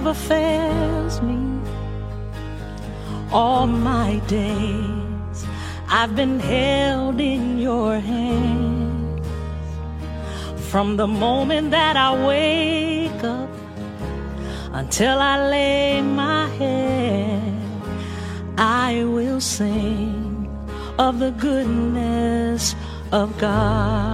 never fails me. All my days I've been held in your hands. From the moment that I wake up until I lay my head, I will sing of the goodness of God.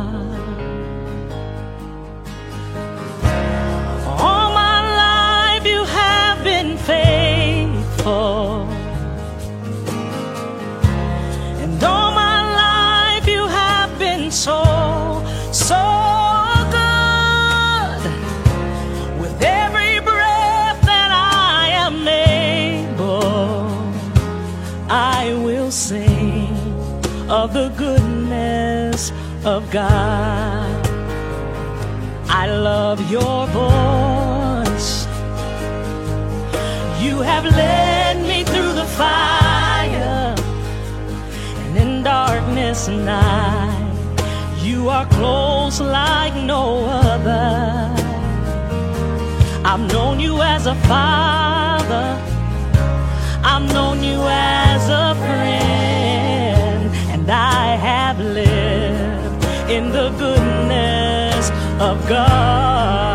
Of God. I love your voice. You have led me through the fire and in darkness night. You are close like no other. I've known you as a father. I've known you as a friend, and I in the goodness of God.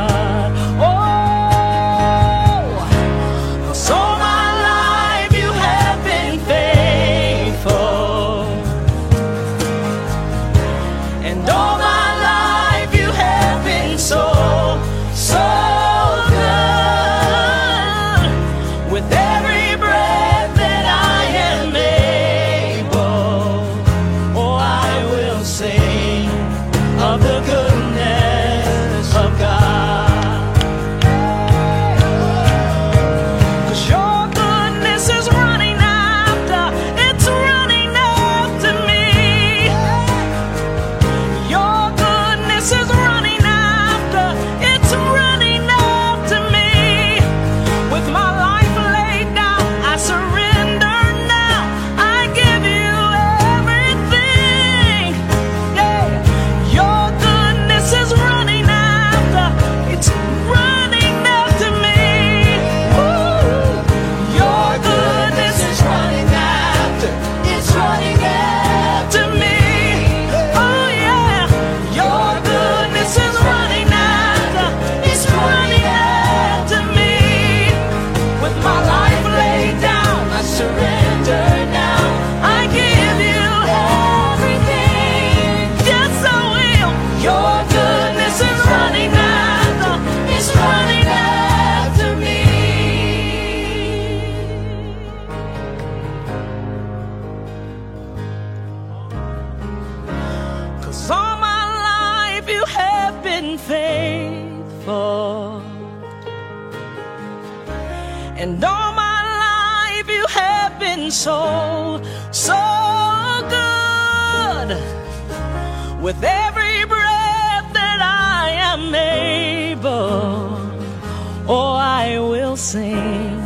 Oh, I will sing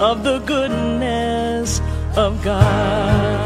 of the goodness of God.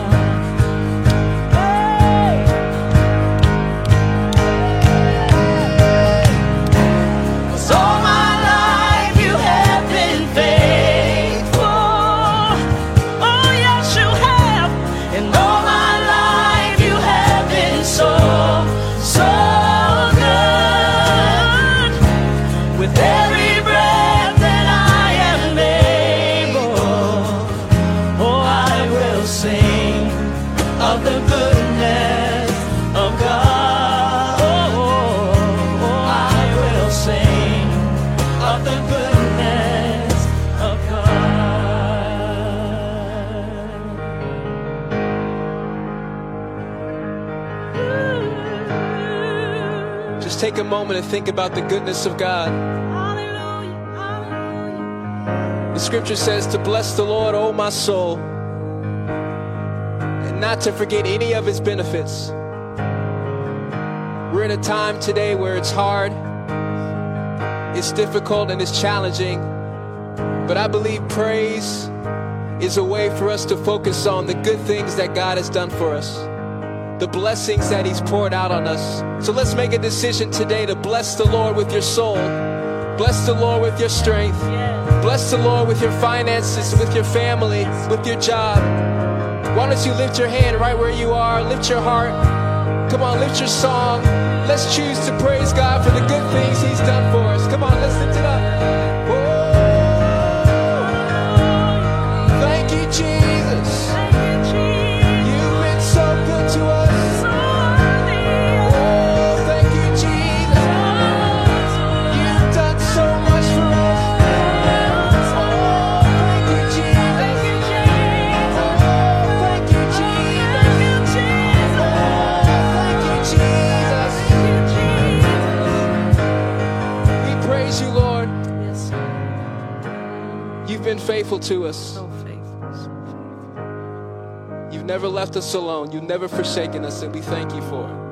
Moment and think about the goodness of God. The scripture says to bless the Lord, O my soul, and not to forget any of his benefits. We're in a time today where it's hard, it's difficult, and it's challenging. But I believe praise is a way for us to focus on the good things that God has done for us. The blessings that He's poured out on us. So let's make a decision today to bless the Lord with your soul, bless the Lord with your strength, bless the Lord with your finances, with your family, with your job. Why don't you lift your hand right where you are? Lift your heart. Come on, lift your song. Let's choose to praise God for the good things He's done for us. Come on, let's lift it up. Faithful to us. So faithful. so You've never left us alone. You've never forsaken us, and we thank you for it.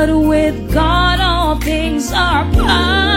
But with God all things are possible.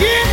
Yeah!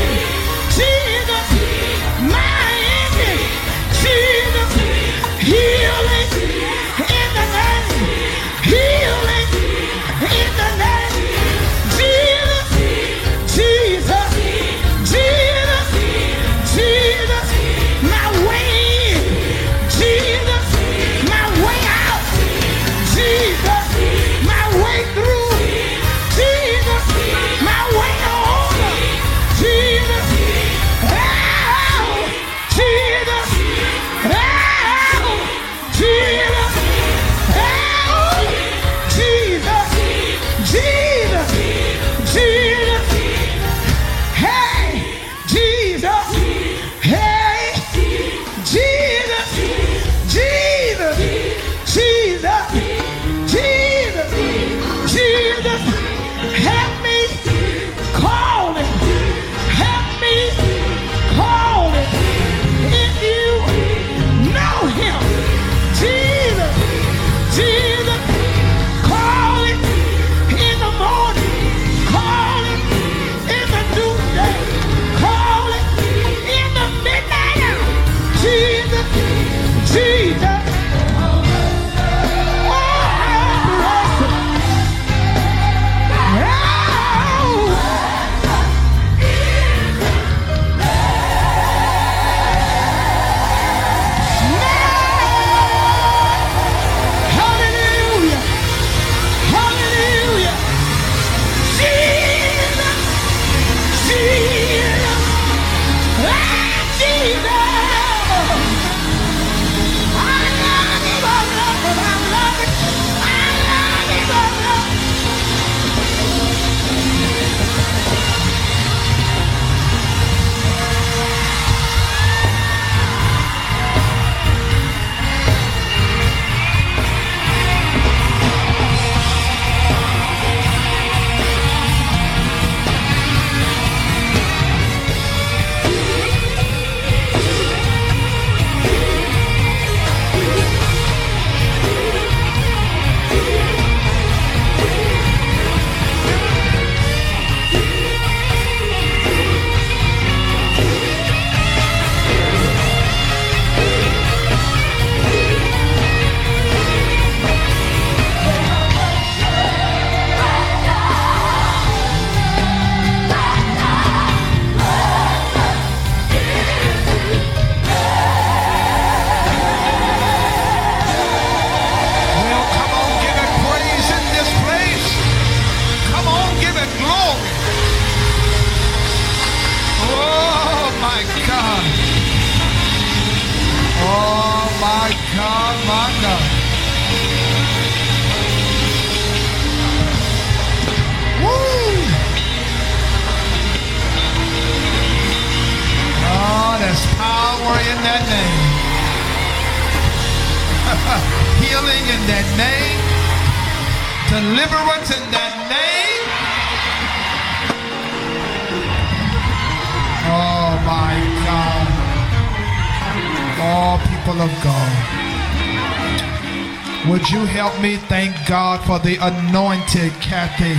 For the anointed Kathy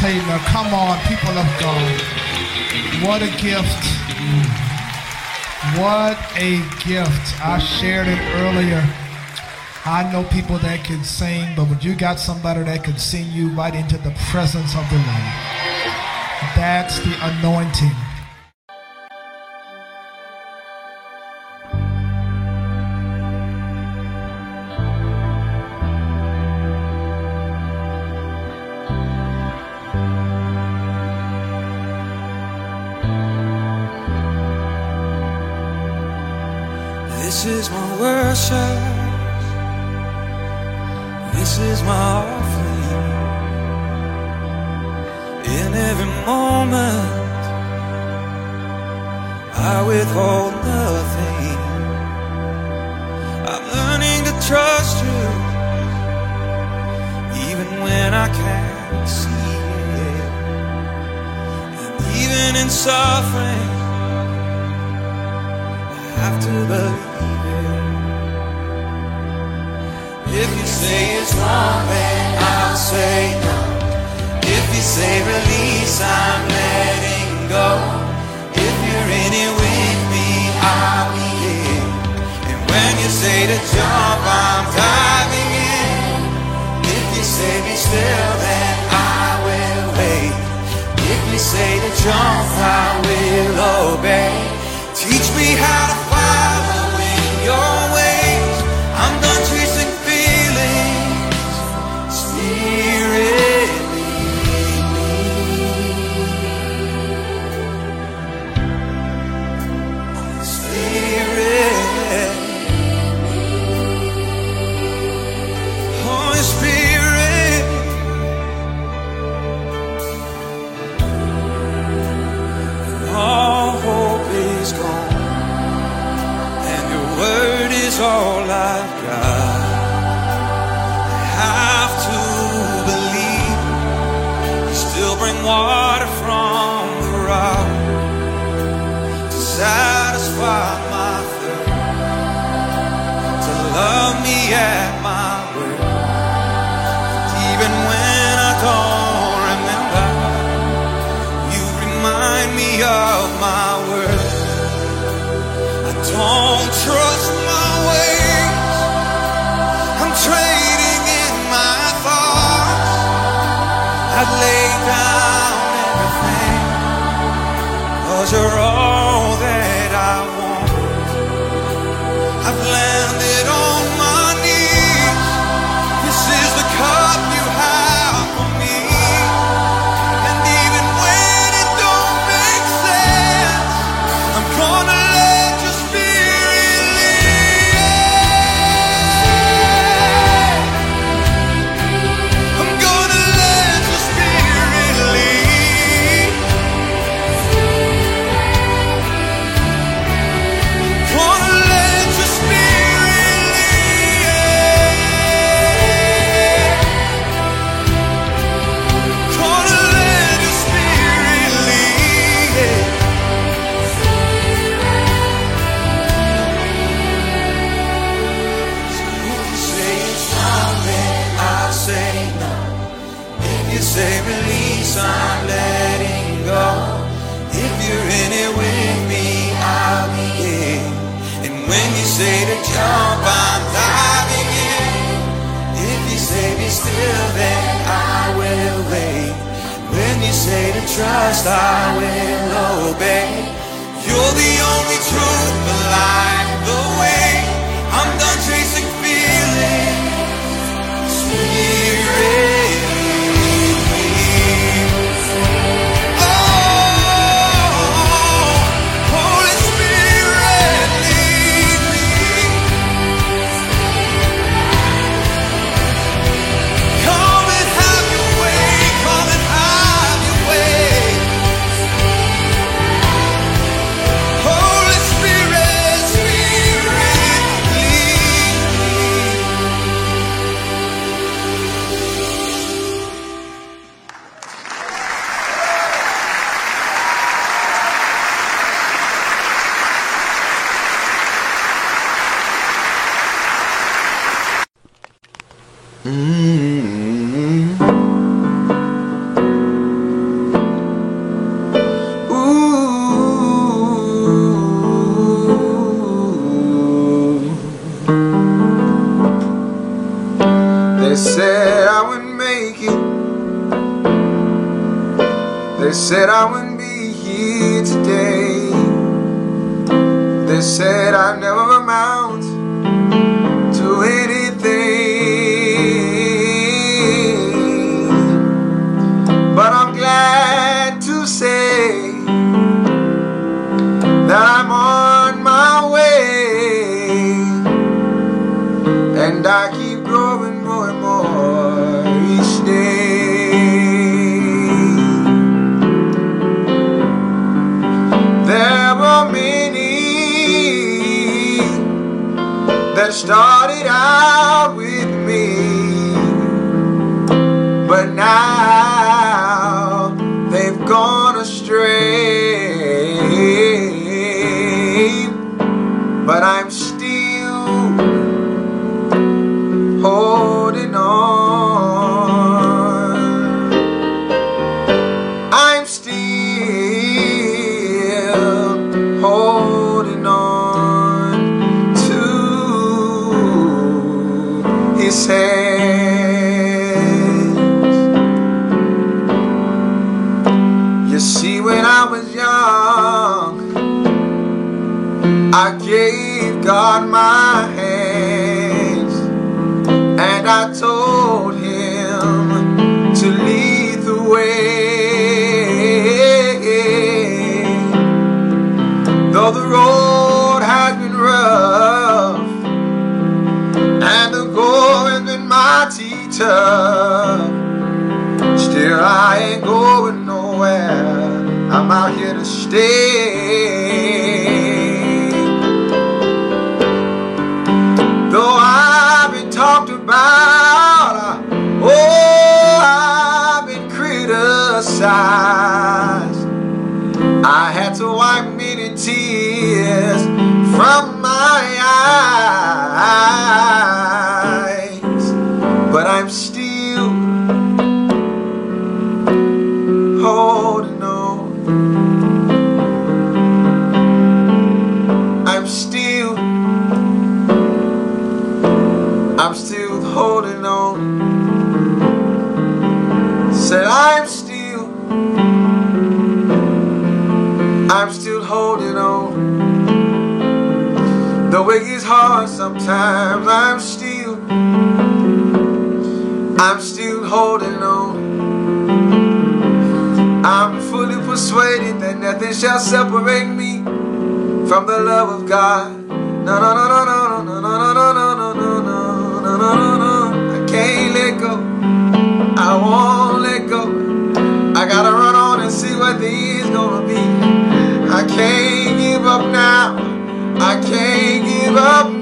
Taylor? Come on, people of God. What a gift. What a gift. I shared it earlier. I know people that can sing, but when you got somebody that can sing you right into the presence of the Lord, that's the anointing. This is my offering. In every moment, I withhold nothing. I'm learning to trust you, even when I can't see it. And even in suffering, I have to believe say it's wrong, then I'll say no. If you say release, I'm letting go. If you're in it with me, I'll be in. And when you say to jump, I'm diving in. If you say be still, then I will wait. If you say to jump, I will obey. Teach me how to I'd lay down everything. Cause you're all. trust, I will obey. You're the only truth, the light, the persuaded that nothing shall separate me from the love of God. No, no, no, no, no, no, no, no, no, no, no, no, no, no, no, no. I can't let go. I won't let go. I gotta run on and see what the gonna be. I can't give up now. I can't give up now.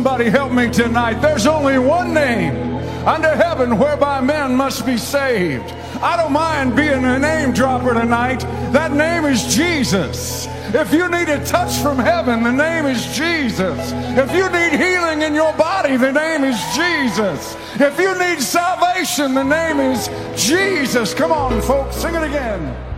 Somebody help me tonight. There's only one name under heaven whereby men must be saved. I don't mind being a name dropper tonight. That name is Jesus. If you need a touch from heaven, the name is Jesus. If you need healing in your body, the name is Jesus. If you need salvation, the name is Jesus. Come on, folks, sing it again.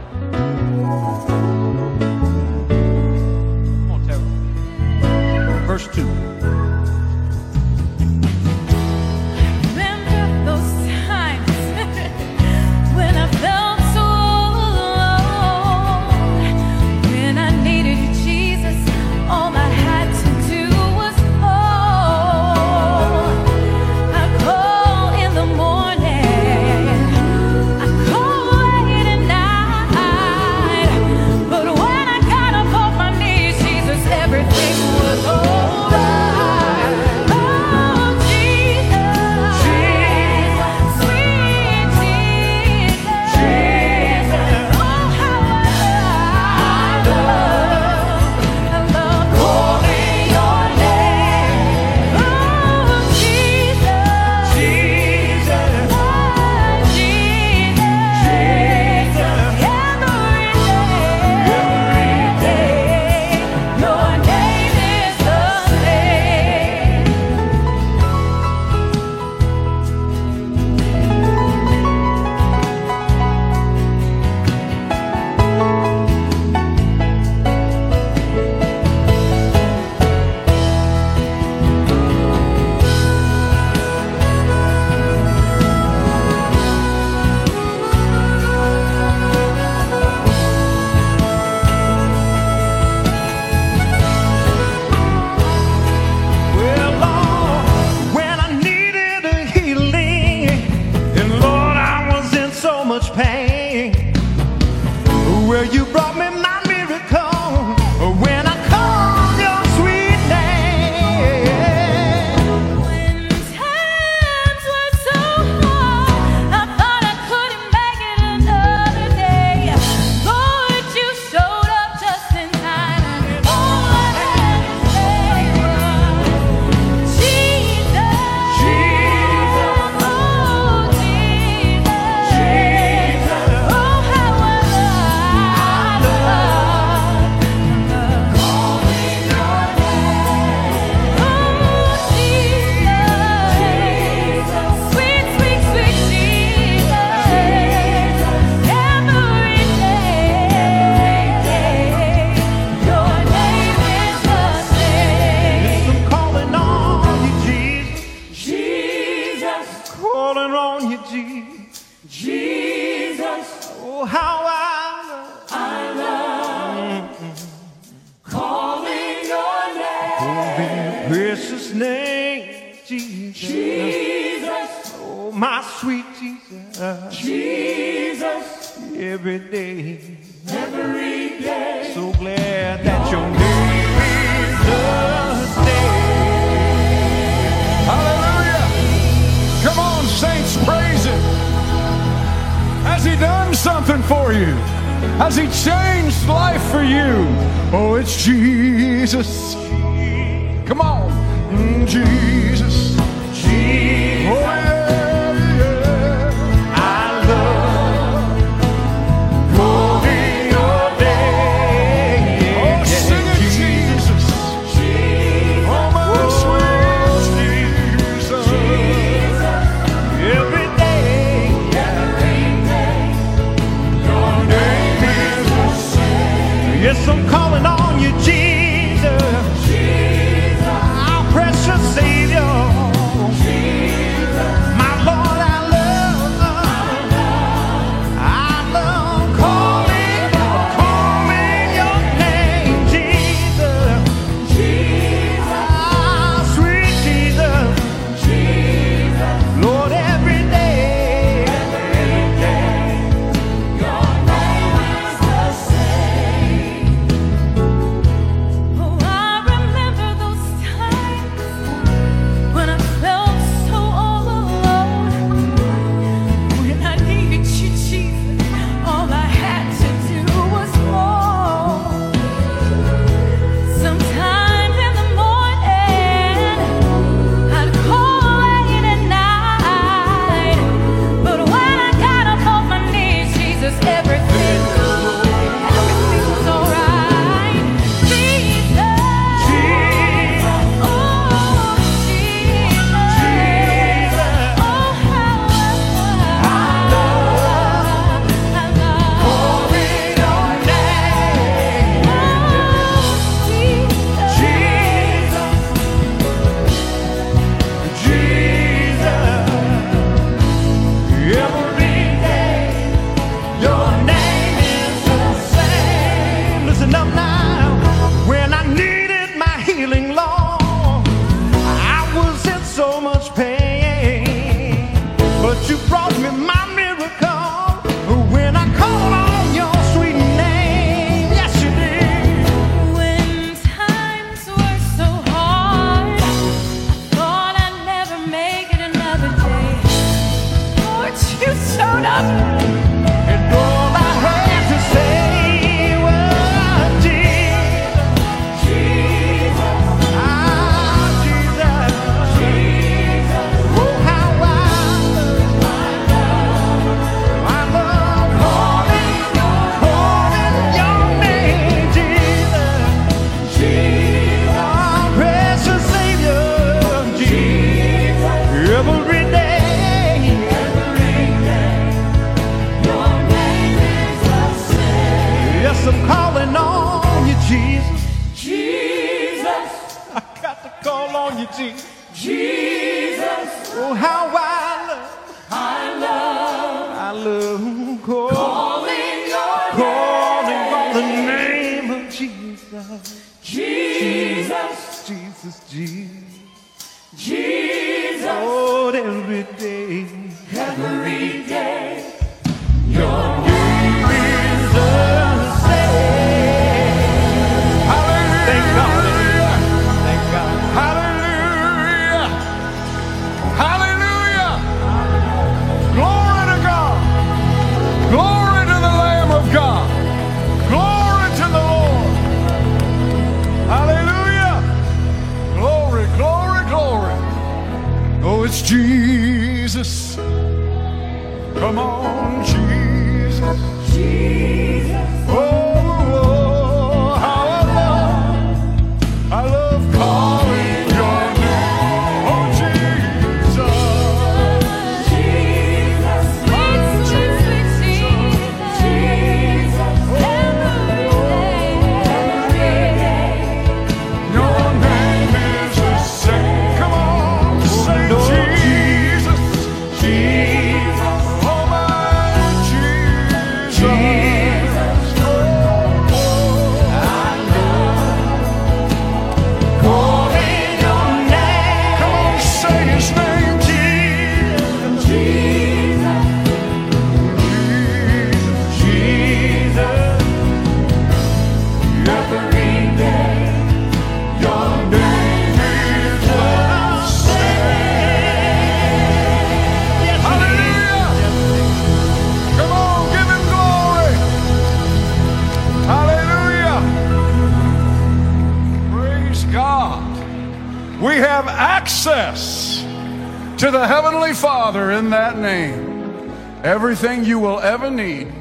Everything you will ever need,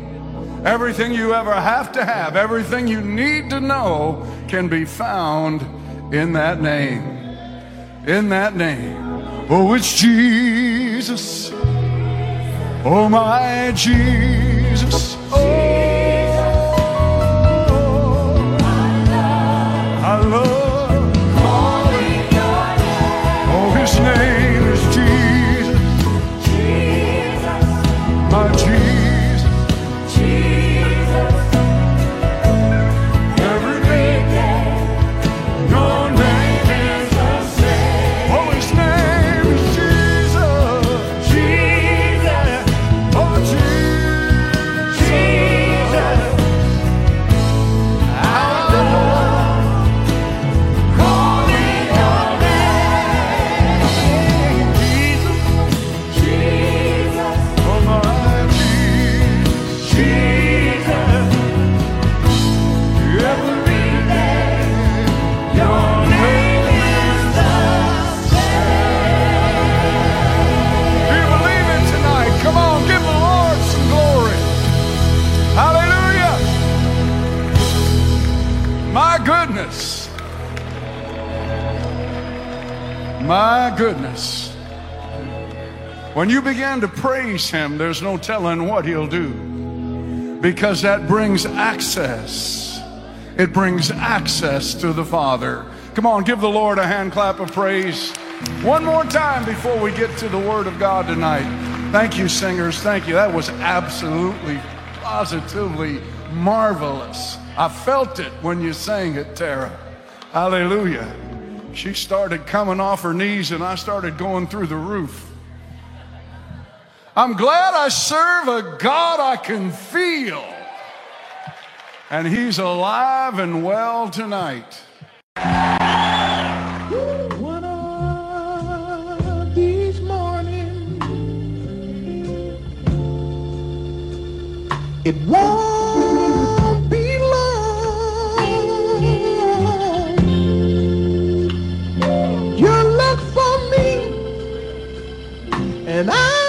everything you ever have to have, everything you need to know can be found in that name. In that name. Oh, it's Jesus. Oh, my Jesus. Oh, My goodness. When you begin to praise Him, there's no telling what He'll do because that brings access. It brings access to the Father. Come on, give the Lord a hand clap of praise. One more time before we get to the Word of God tonight. Thank you, singers. Thank you. That was absolutely, positively marvelous. I felt it when you sang it, Tara. Hallelujah. She started coming off her knees and I started going through the roof. I'm glad I serve a God I can feel. And He's alive and well tonight. One of these mornings, It won't and I'll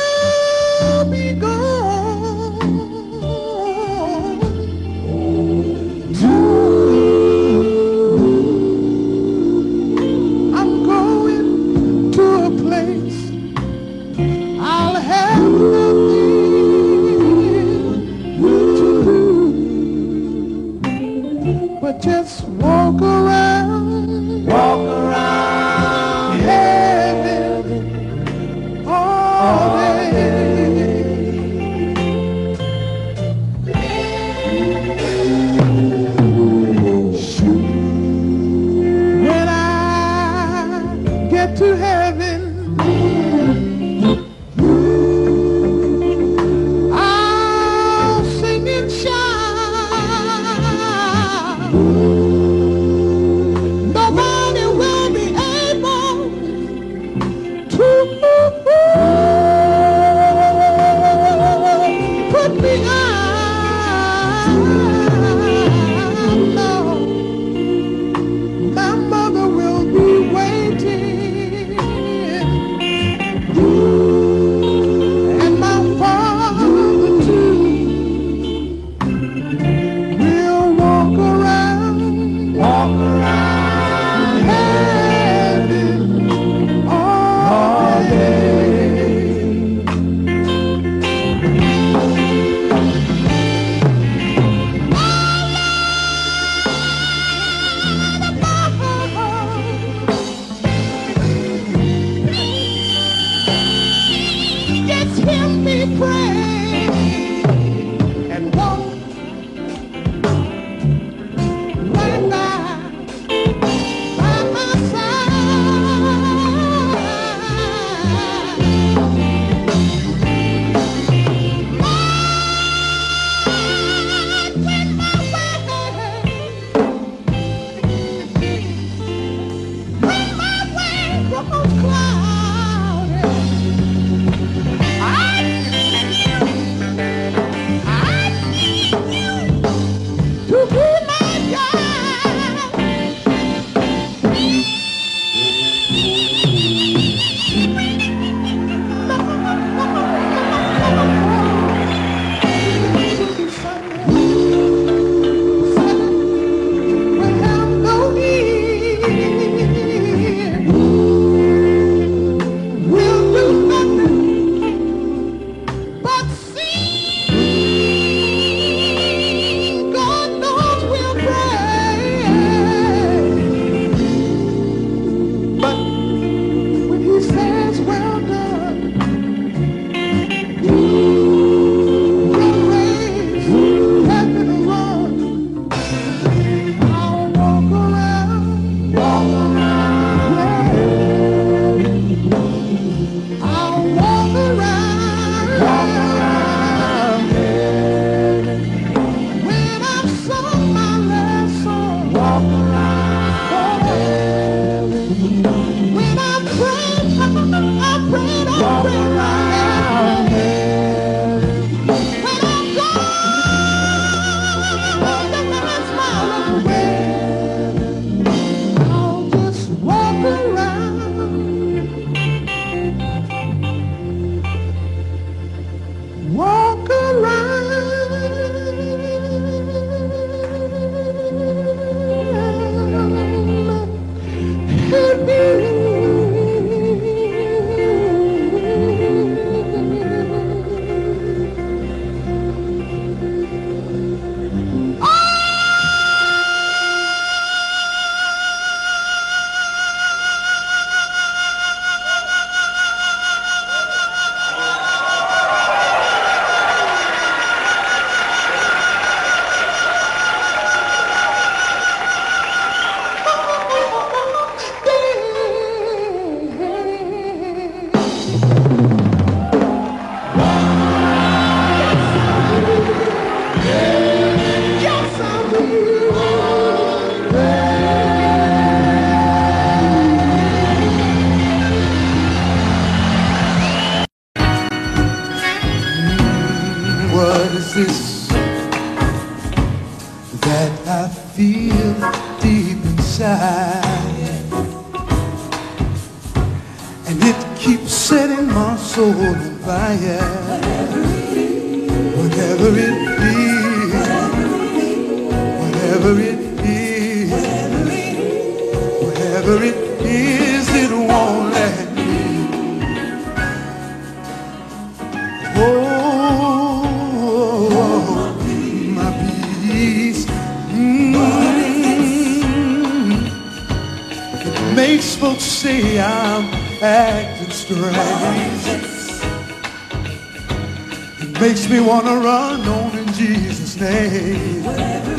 makes me want to run on in Jesus' name. Whatever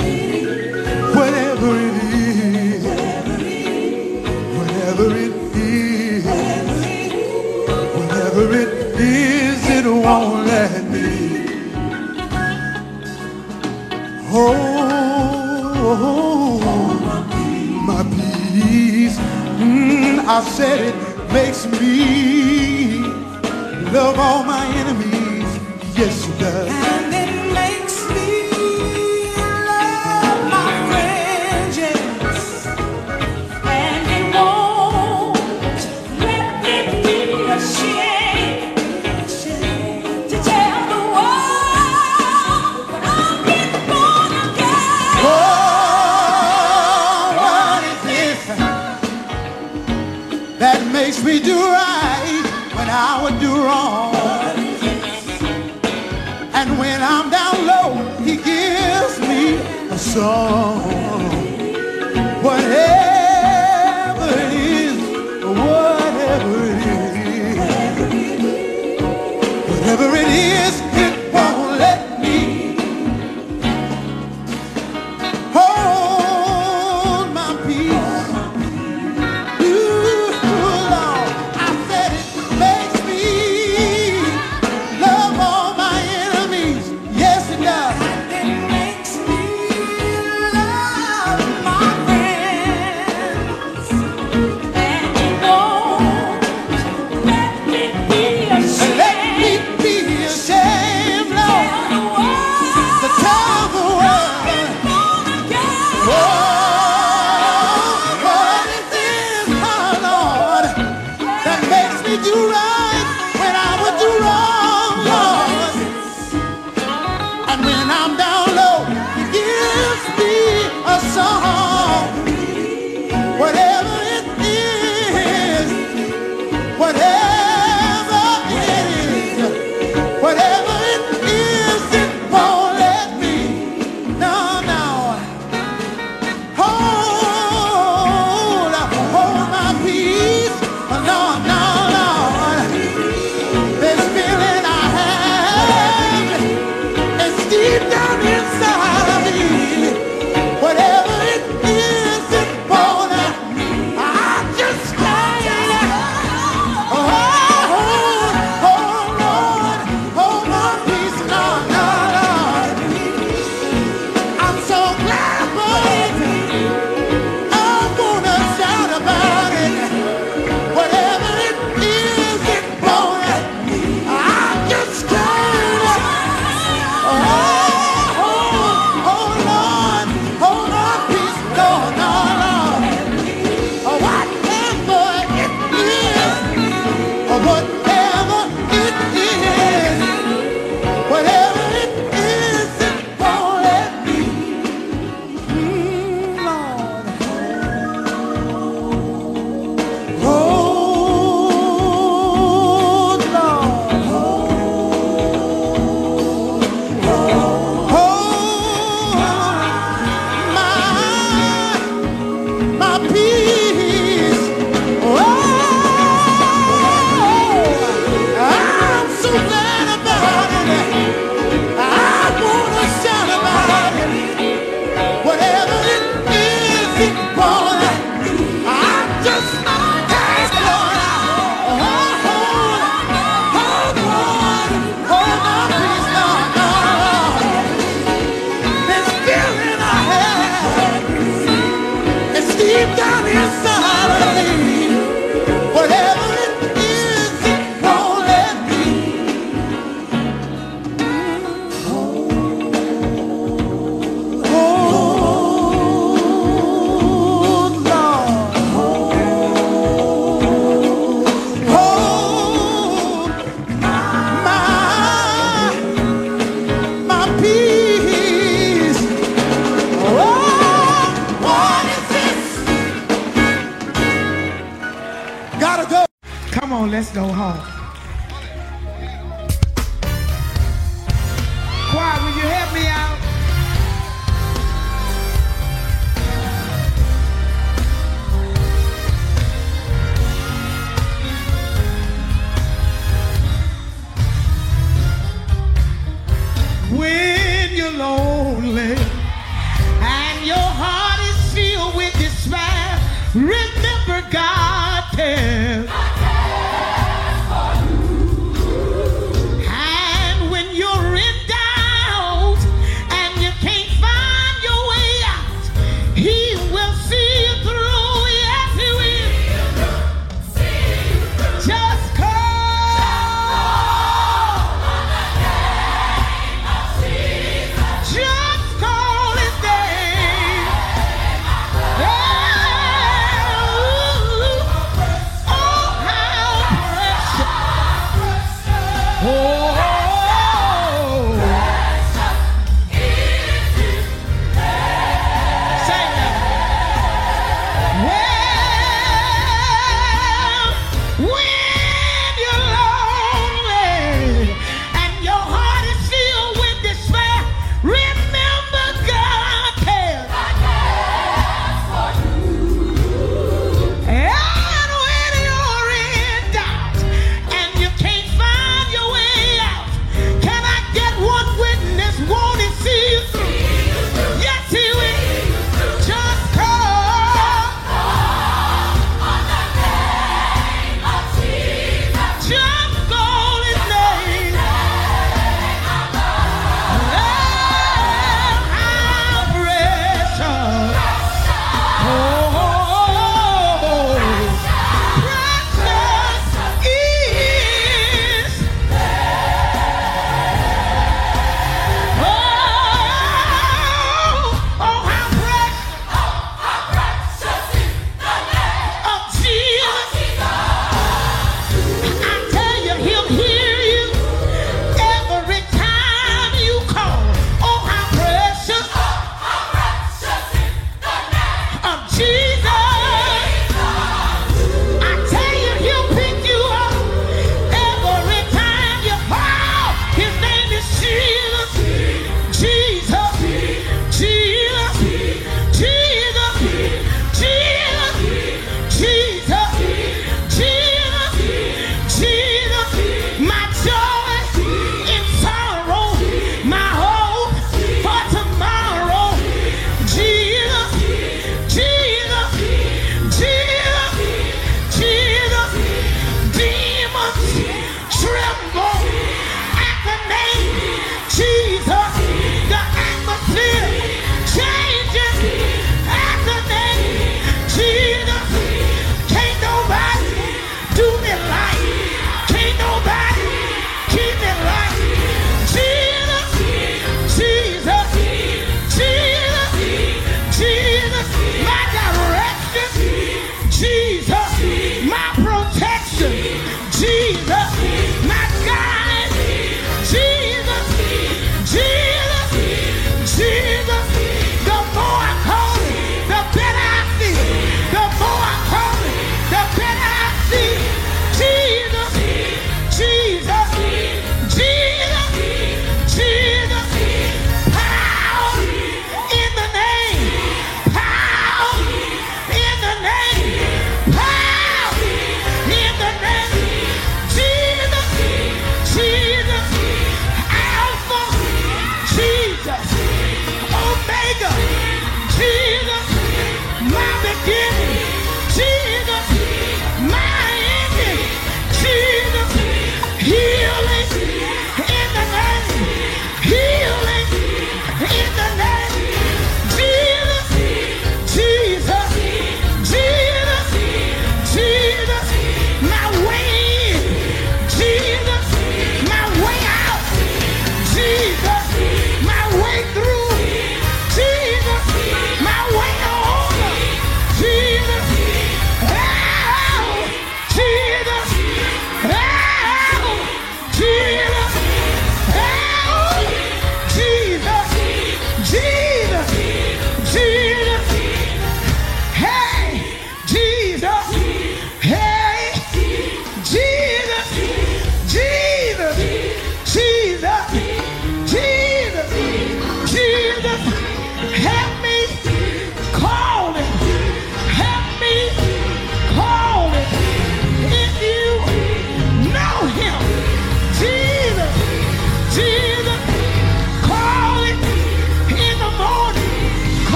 it is, whatever it is, whatever it is, whatever it is, it won't let me. Oh, my peace, mm, I said it makes me love on. Jessica. song.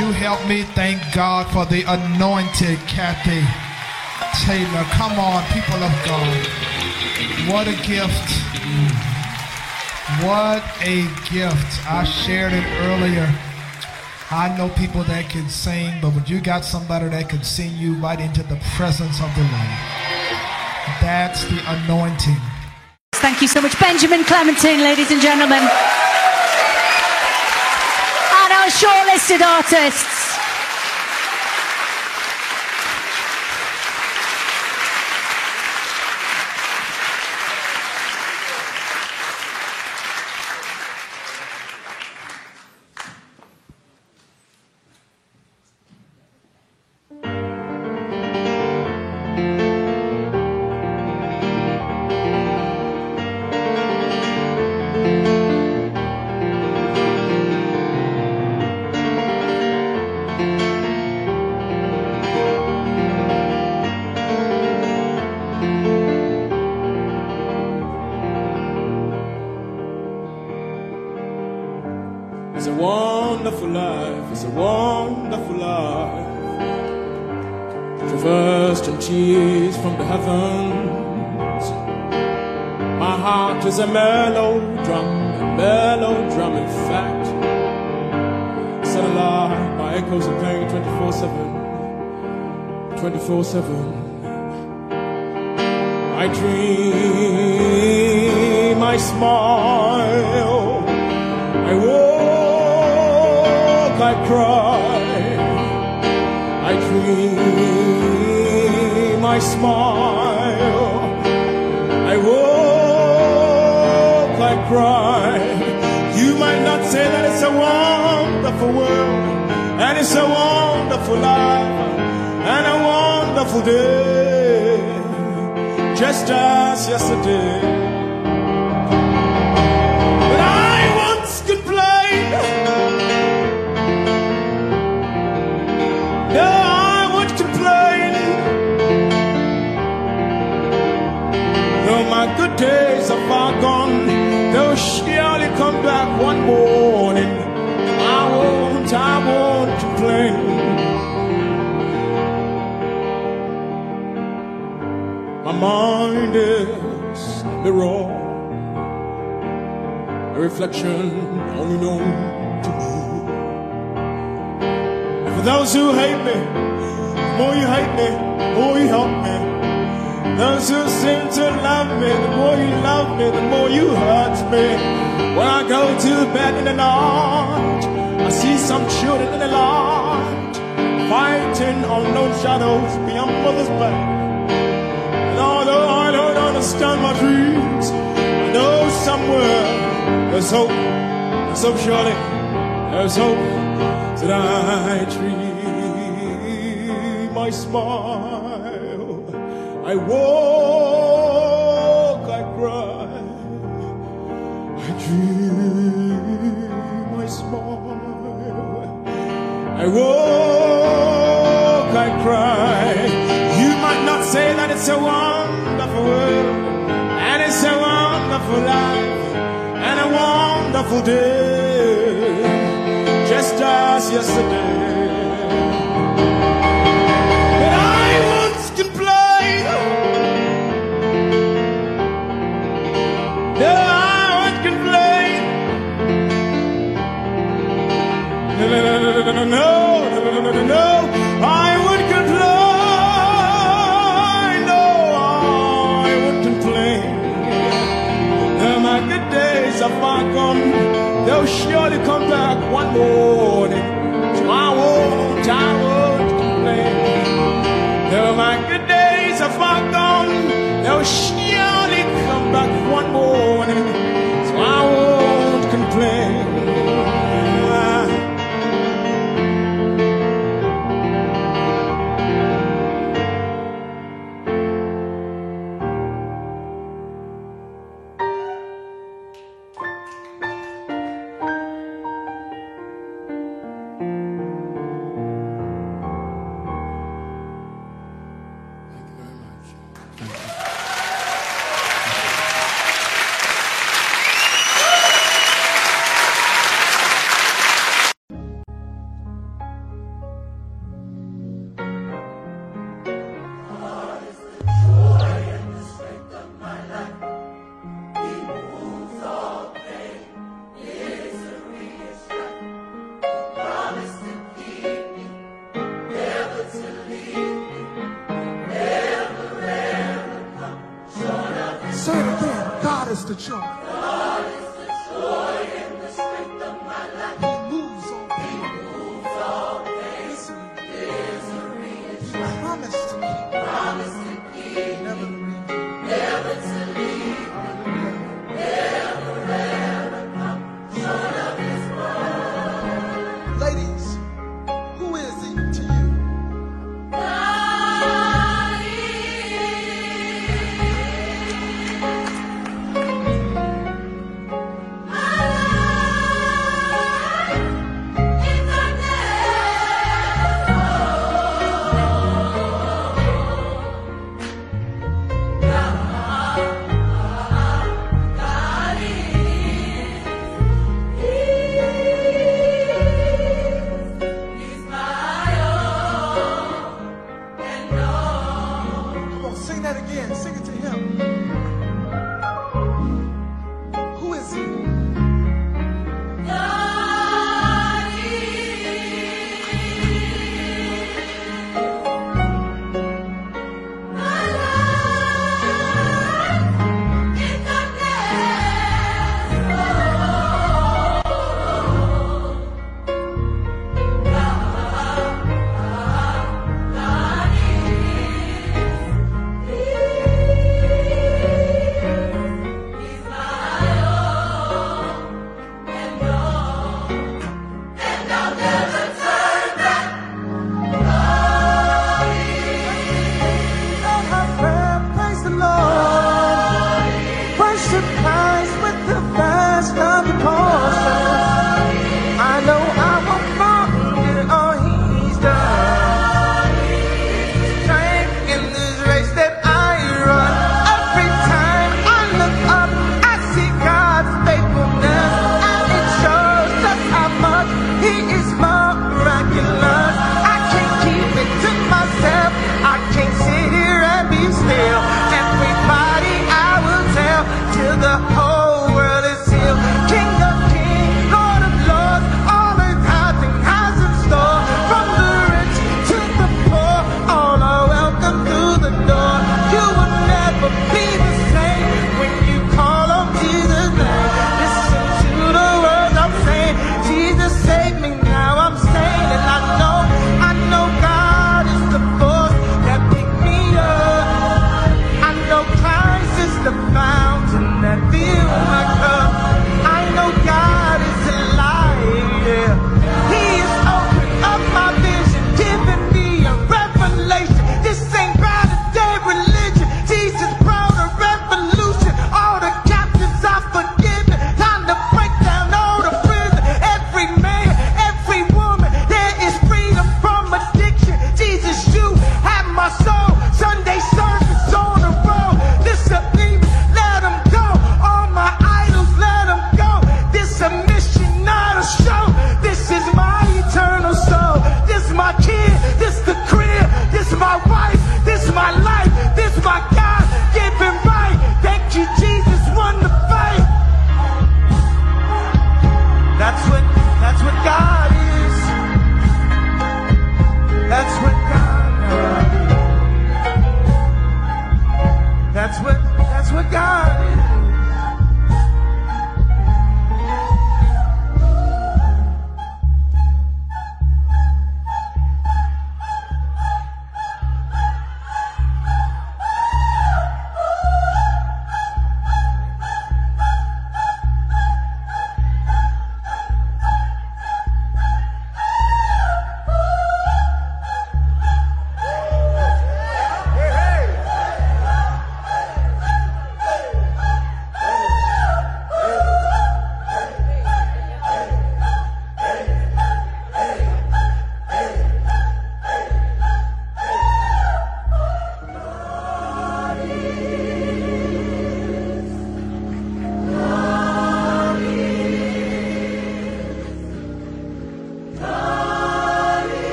You help me thank God for the anointed Kathy Taylor? Come on, people of God. What a gift. What a gift. I shared it earlier. I know people that can sing, but when you got somebody that can sing you right into the presence of the Lord, that's the anointing. Thank you so much, Benjamin Clementine, ladies and gentlemen shortlisted artists. I know somewhere there's hope, there's hope surely, there's hope that I dream, I smile, I walk, I cry, I dream, I smile, I walk, I cry. You might not say that it's a wonderful wonderful day, just as yesterday. But I once complained. No, I won't complain. No, no, no, no, no, no, no, no, no. I would complain. No, I would complain. Good days gone. Surely come back one morning.